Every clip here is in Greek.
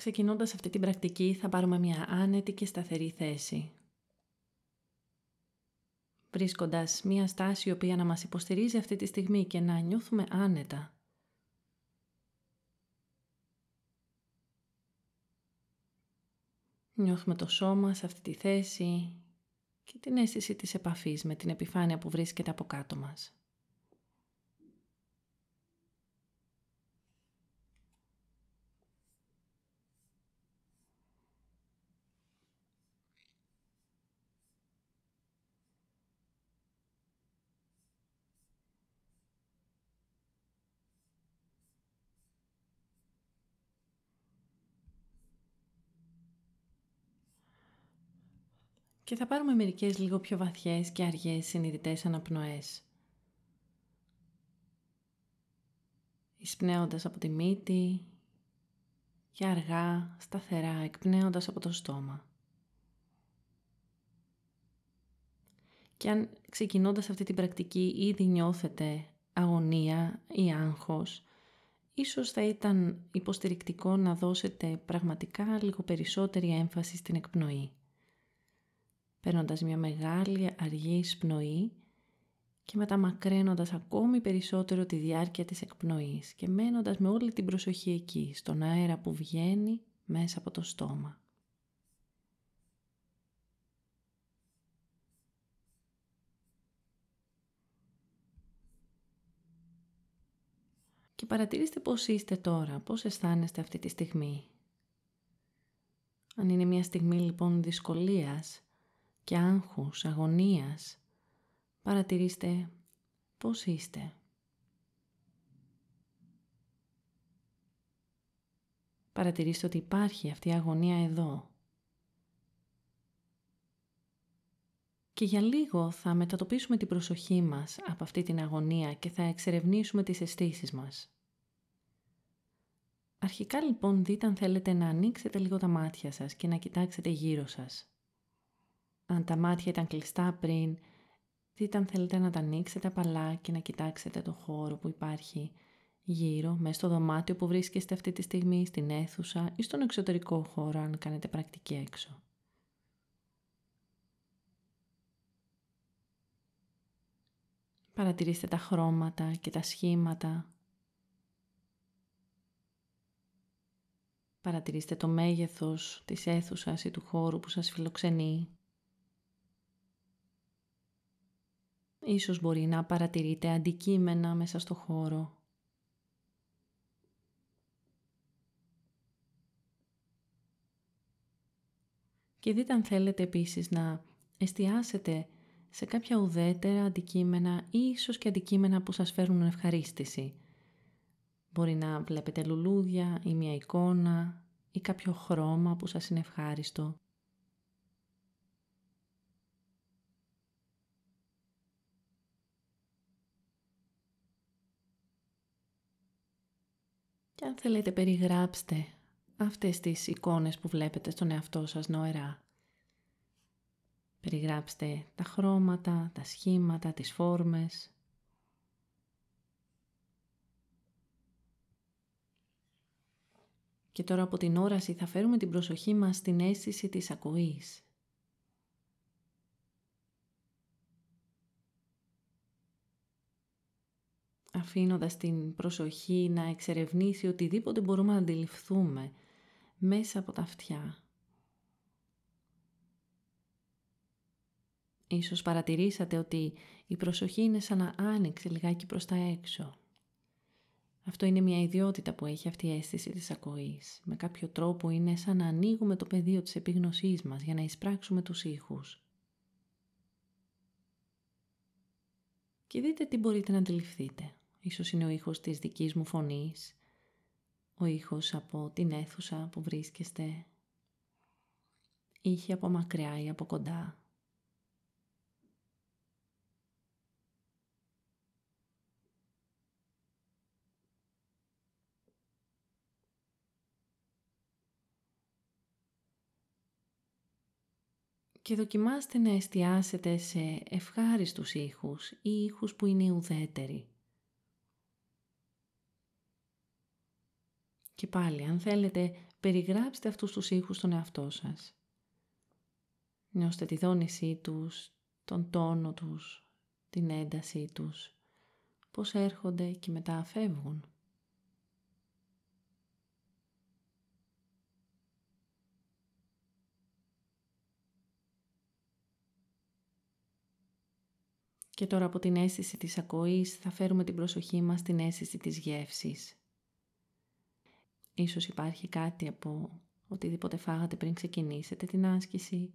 Ξεκινώντας αυτή την πρακτική θα πάρουμε μια άνετη και σταθερή θέση. Βρίσκοντας μια στάση η οποία να μας υποστηρίζει αυτή τη στιγμή και να νιώθουμε άνετα. Νιώθουμε το σώμα σε αυτή τη θέση και την αίσθηση της επαφής με την επιφάνεια που βρίσκεται από κάτω μας. Και θα πάρουμε μερικές λίγο πιο βαθιές και αργές συνειδητές αναπνοές. Εισπνέοντας από τη μύτη και αργά, σταθερά, εκπνέοντας από το στόμα. Και αν ξεκινώντας αυτή την πρακτική ήδη νιώθετε αγωνία ή άγχος, ίσως θα ήταν υποστηρικτικό να δώσετε πραγματικά λίγο περισσότερη έμφαση στην εκπνοή παίρνοντας μια μεγάλη αργή εισπνοή και μεταμακραίνοντας ακόμη περισσότερο τη διάρκεια της εκπνοής και μένοντας με όλη την προσοχή εκεί, στον αέρα που βγαίνει μέσα από το στόμα. Και παρατηρήστε πώς είστε τώρα, πώς αισθάνεστε αυτή τη στιγμή. Αν είναι μια στιγμή λοιπόν δυσκολίας, και άγχους, αγωνίας, παρατηρήστε πώς είστε. Παρατηρήστε ότι υπάρχει αυτή η αγωνία εδώ. Και για λίγο θα μετατοπίσουμε την προσοχή μας από αυτή την αγωνία και θα εξερευνήσουμε τις αισθήσεις μας. Αρχικά λοιπόν δείτε αν θέλετε να ανοίξετε λίγο τα μάτια σας και να κοιτάξετε γύρω σας. Αν τα μάτια ήταν κλειστά πριν, δείτε αν θέλετε να τα ανοίξετε απαλά και να κοιτάξετε το χώρο που υπάρχει γύρω, μέσα στο δωμάτιο που βρίσκεστε αυτή τη στιγμή, στην αίθουσα ή στον εξωτερικό χώρο αν κάνετε πρακτική έξω. Παρατηρήστε τα χρώματα και τα σχήματα. Παρατηρήστε το μέγεθος της αίθουσας ή του χώρου που σας φιλοξενεί. Ίσως μπορεί να παρατηρείτε αντικείμενα μέσα στο χώρο. Και δείτε αν θέλετε επίσης να εστιάσετε σε κάποια ουδέτερα αντικείμενα ή ίσως και αντικείμενα που σας φέρνουν ευχαρίστηση. Μπορεί να βλέπετε λουλούδια ή μια εικόνα ή κάποιο χρώμα που σας είναι ευχάριστο. Και αν θέλετε περιγράψτε αυτές τις εικόνες που βλέπετε στον εαυτό σας νοερά. Περιγράψτε τα χρώματα, τα σχήματα, τις φόρμες. Και τώρα από την όραση θα φέρουμε την προσοχή μας στην αίσθηση της ακοής. Αφήνοντας την προσοχή να εξερευνήσει οτιδήποτε μπορούμε να αντιληφθούμε μέσα από τα αυτιά. Ίσως παρατηρήσατε ότι η προσοχή είναι σαν να άνοιξε λιγάκι προς τα έξω. Αυτό είναι μια ιδιότητα που έχει αυτή η αίσθηση της ακοής. Με κάποιο τρόπο είναι σαν να ανοίγουμε το πεδίο της επίγνωσής μας για να εισπράξουμε τους ήχους. Και δείτε τι μπορείτε να αντιληφθείτε. Ίσως είναι ο ήχος της δικής μου φωνής, ο ήχος από την αίθουσα που βρίσκεστε, ήχη από μακριά ή από κοντά. και δοκιμάστε να εστιάσετε σε ευχάριστους ήχους ή ήχους που είναι ουδέτεροι. Και πάλι, αν θέλετε, περιγράψτε αυτούς τους ήχους στον εαυτό σας. Νιώστε τη δόνησή τους, τον τόνο τους, την έντασή τους, πώς έρχονται και μετά φεύγουν. Και τώρα από την αίσθηση της ακοής θα φέρουμε την προσοχή μας στην αίσθηση της γεύσης. Ίσως υπάρχει κάτι από οτιδήποτε φάγατε πριν ξεκινήσετε την άσκηση.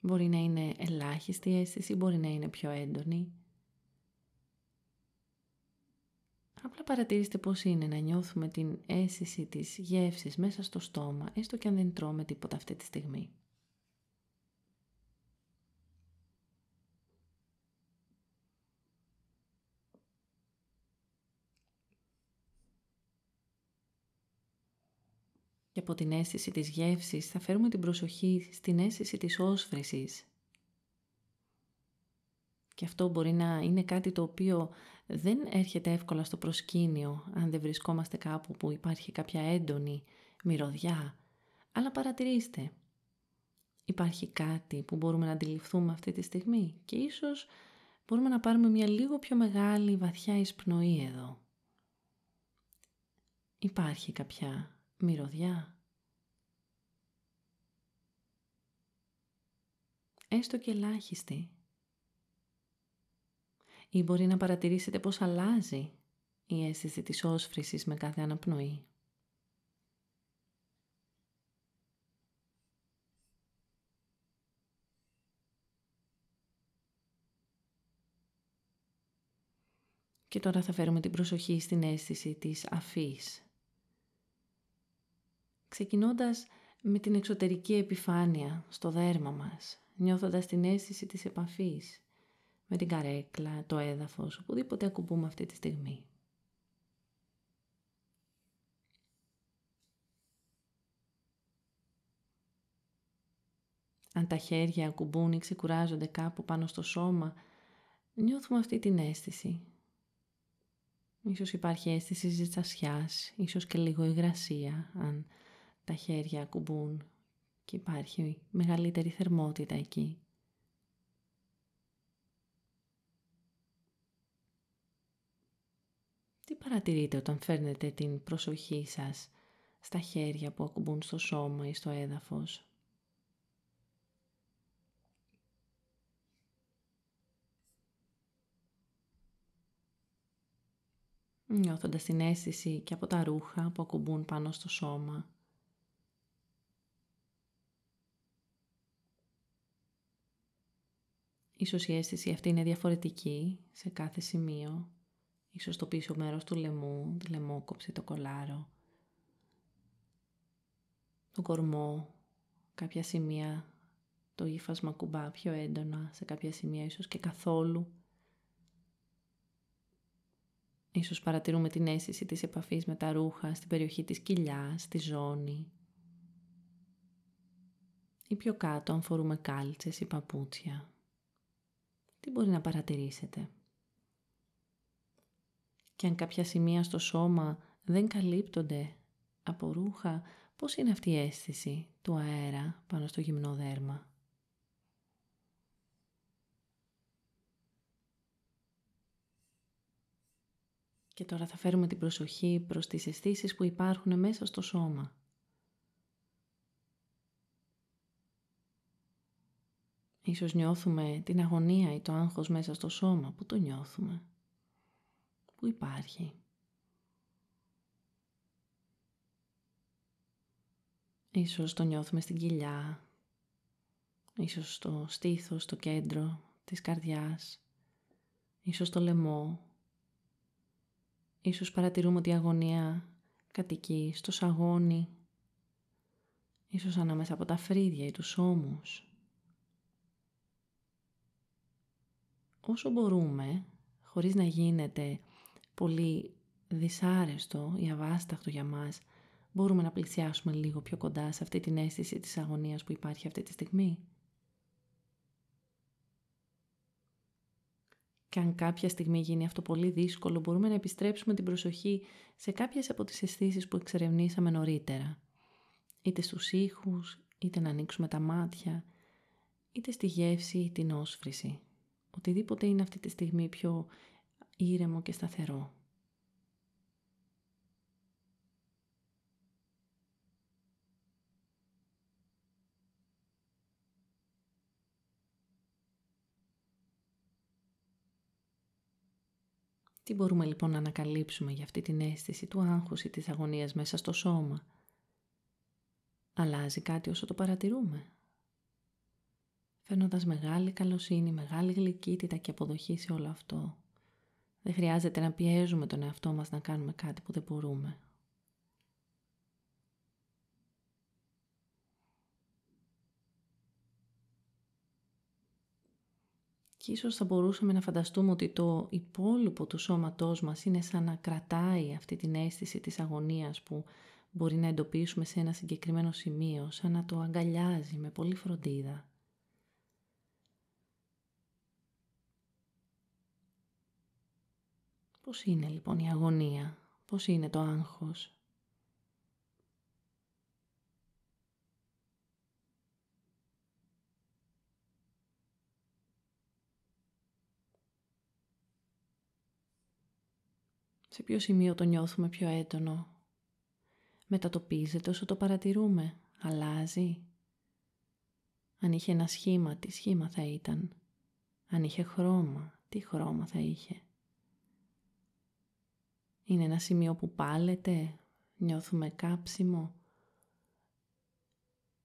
Μπορεί να είναι ελάχιστη αίσθηση, μπορεί να είναι πιο έντονη. Απλά παρατηρήστε πώς είναι να νιώθουμε την αίσθηση της γεύσης μέσα στο στόμα, έστω και αν δεν τρώμε τίποτα αυτή τη στιγμή. Και από την αίσθηση της γεύσης θα φέρουμε την προσοχή στην αίσθηση της όσφρησης. Και αυτό μπορεί να είναι κάτι το οποίο δεν έρχεται εύκολα στο προσκήνιο αν δεν βρισκόμαστε κάπου που υπάρχει κάποια έντονη μυρωδιά. Αλλά παρατηρήστε, υπάρχει κάτι που μπορούμε να αντιληφθούμε αυτή τη στιγμή και ίσως μπορούμε να πάρουμε μια λίγο πιο μεγάλη βαθιά εισπνοή εδώ. Υπάρχει κάποια μυρωδιά. Έστω και ελάχιστη. Ή μπορεί να παρατηρήσετε πώς αλλάζει η αίσθηση της όσφρησης με κάθε αναπνοή. Και τώρα θα φέρουμε την προσοχή στην αίσθηση της αφής ξεκινώντας με την εξωτερική επιφάνεια στο δέρμα μας, νιώθοντας την αίσθηση της επαφής με την καρέκλα, το έδαφος, οπουδήποτε ακουμπούμε αυτή τη στιγμή. Αν τα χέρια ακουμπούν ή ξεκουράζονται κάπου πάνω στο σώμα, νιώθουμε αυτή την αίσθηση. Ίσως υπάρχει αίσθηση ζεστασιάς, ίσως και λίγο υγρασία, αν τα χέρια ακουμπούν και υπάρχει μεγαλύτερη θερμότητα εκεί. Τι παρατηρείτε όταν φέρνετε την προσοχή σας στα χέρια που ακουμπούν στο σώμα ή στο έδαφος; Νιώθοντας την αίσθηση και από τα ρούχα που ακουμπούν πάνω στο σώμα. Ίσως η αίσθηση αυτή είναι διαφορετική σε κάθε σημείο. Ίσως το πίσω μέρος του λαιμού, τη λαιμόκοψη, το κολάρο. Το κορμό, κάποια σημεία το ύφασμα κουμπά πιο έντονα, σε κάποια σημεία ίσως και καθόλου. Ίσως παρατηρούμε την αίσθηση της επαφής με τα ρούχα στην περιοχή της κοιλιάς, στη ζώνη. Ή πιο κάτω αν φορούμε κάλτσες ή παπούτσια τι μπορεί να παρατηρήσετε; Και αν κάποια σημεία στο σώμα δεν καλύπτονται από ρούχα, πώς είναι αυτή η αίσθηση του αέρα πάνω στο γυμνό δέρμα; Και τώρα θα φέρουμε την προσοχή προς τις αισθήσεις που υπάρχουν μέσα στο σώμα. Ίσως νιώθουμε την αγωνία ή το άγχος μέσα στο σώμα. Πού το νιώθουμε. Πού υπάρχει. Ίσως το νιώθουμε στην κοιλιά. Ίσως στο στήθος, στο κέντρο της καρδιάς. Ίσως στο λαιμό. Ίσως παρατηρούμε ότι η αγωνία κατοικεί στο σαγόνι. Ίσως ανάμεσα από τα φρύδια ή τους ώμους. Όσο μπορούμε, χωρίς να γίνεται πολύ δυσάρεστο ή αβάσταχτο για μας, μπορούμε να πλησιάσουμε λίγο πιο κοντά σε αυτή την αίσθηση της αγωνίας που υπάρχει αυτή τη στιγμή. Και αν κάποια στιγμή γίνει αυτό πολύ δύσκολο, μπορούμε να επιστρέψουμε την προσοχή σε κάποιες από τις αισθήσεις που εξερευνήσαμε νωρίτερα. Είτε στους ήχους, είτε να ανοίξουμε τα μάτια, είτε στη γεύση ή την όσφρηση. Οτιδήποτε είναι αυτή τη στιγμή πιο ήρεμο και σταθερό. Τι μπορούμε λοιπόν να ανακαλύψουμε για αυτή την αίσθηση του άγχους ή της αγωνίας μέσα στο σώμα; Αλλάζει κάτι όσο το παρατηρούμε; Φαίνοντας μεγάλη καλοσύνη, μεγάλη γλυκύτητα και αποδοχή σε όλο αυτό. Δεν χρειάζεται να πιέζουμε τον εαυτό μας να κάνουμε κάτι που δεν μπορούμε. Και ίσως θα μπορούσαμε να φανταστούμε ότι το υπόλοιπο του σώματός μας είναι σαν να κρατάει αυτή την αίσθηση της αγωνίας που μπορεί να εντοπίσουμε σε ένα συγκεκριμένο σημείο, σαν να το αγκαλιάζει με πολύ φροντίδα. Πώς είναι λοιπόν η αγωνία, πώς είναι το άγχος; Σε ποιο σημείο το νιώθουμε πιο έντονο; Μετατοπίζεται όσο το παρατηρούμε. Αλλάζει. Αν είχε ένα σχήμα, τι σχήμα θα ήταν; Αν είχε χρώμα, τι χρώμα θα είχε; Είναι ένα σημείο που πάλεται, νιώθουμε κάψιμο.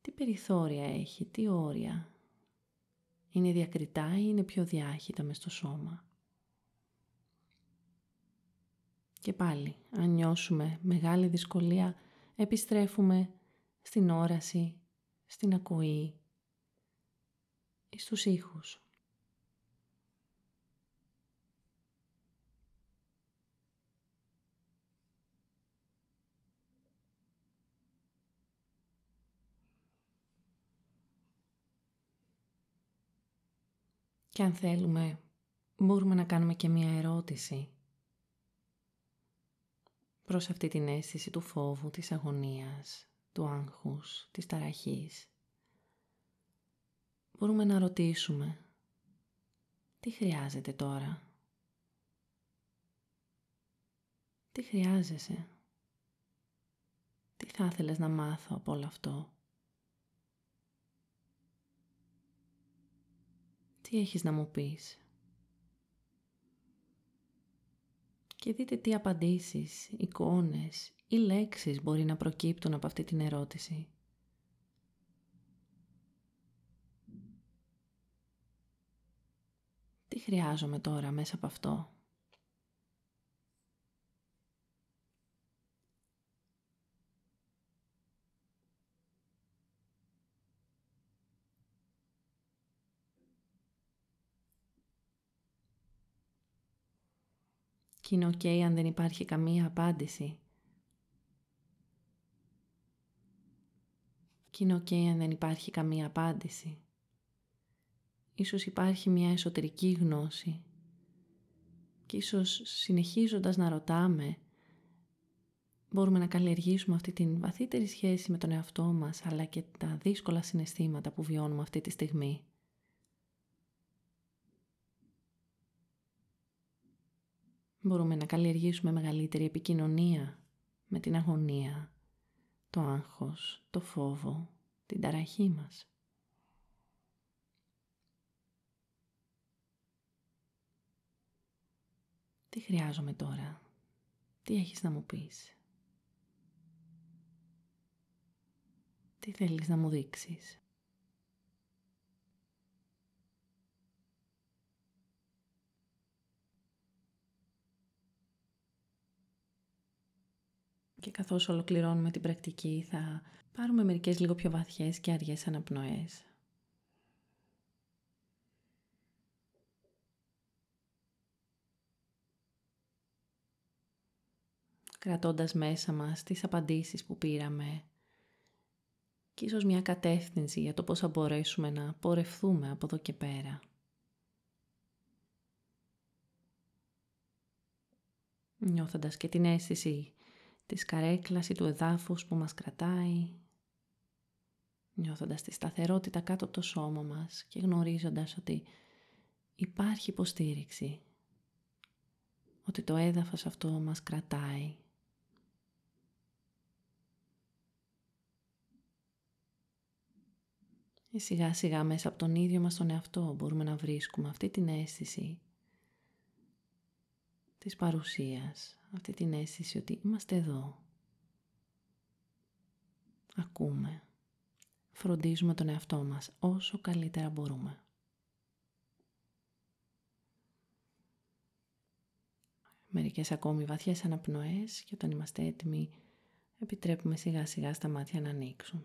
Τι περιθώρια έχει, τι όρια; Είναι διακριτά ή είναι πιο διάχυτα μες στο σώμα; Και πάλι, αν νιώσουμε μεγάλη δυσκολία, επιστρέφουμε στην όραση, στην ακοή ή στους ήχους. Και αν θέλουμε, μπορούμε να κάνουμε και μία ερώτηση προς αυτή την αίσθηση του φόβου, της αγωνίας, του άγχους, της ταραχής. Μπορούμε να ρωτήσουμε τι χρειάζεται τώρα; Τι χρειάζεσαι; Τι θα ήθελες να μάθω από όλο αυτό; Τι έχεις να μου πεις. Και δείτε τι απαντήσεις, εικόνες ή λέξεις μπορεί να προκύπτουν από αυτή την ερώτηση. Τι χρειάζομαι τώρα μέσα από αυτό; Και είναι ok αν δεν υπάρχει καμία απάντηση. Και είναι ok αν δεν υπάρχει καμία απάντηση. Ίσως υπάρχει μια εσωτερική γνώση. Και ίσως συνεχίζοντας να ρωτάμε, μπορούμε να καλλιεργήσουμε αυτή την βαθύτερη σχέση με τον εαυτό μας, αλλά και τα δύσκολα συναισθήματα που βιώνουμε αυτή τη στιγμή. Μπορούμε να καλλιεργήσουμε μεγαλύτερη επικοινωνία με την αγωνία, το άγχος, το φόβο, την ταραχή μας. Τι χρειάζομαι τώρα, τι έχεις να μου πεις, τι θέλεις να μου δείξεις; Και καθώς ολοκληρώνουμε την πρακτική θα πάρουμε μερικές λίγο πιο βαθιές και αργές αναπνοές. Κρατώντας μέσα μας τις απαντήσεις που πήραμε και ίσως μια κατεύθυνση για το πώς θα μπορέσουμε να πορευθούμε από εδώ και πέρα. Νιώθοντας και την αίσθηση της καρέκλας ή του εδάφους που μας κρατάει. Νιώθοντας τη σταθερότητα κάτω από το σώμα μας και γνωρίζοντας ότι υπάρχει υποστήριξη. Ότι το έδαφος αυτό μας κρατάει. Και σιγά σιγά μέσα από τον ίδιο μας τον εαυτό μπορούμε να βρίσκουμε αυτή την αίσθηση της παρουσίας, αυτή την αίσθηση ότι είμαστε εδώ. Ακούμε. Φροντίζουμε τον εαυτό μας όσο καλύτερα μπορούμε. Μερικές ακόμη βαθιές αναπνοές και όταν είμαστε έτοιμοι επιτρέπουμε σιγά σιγά στα μάτια να ανοίξουν.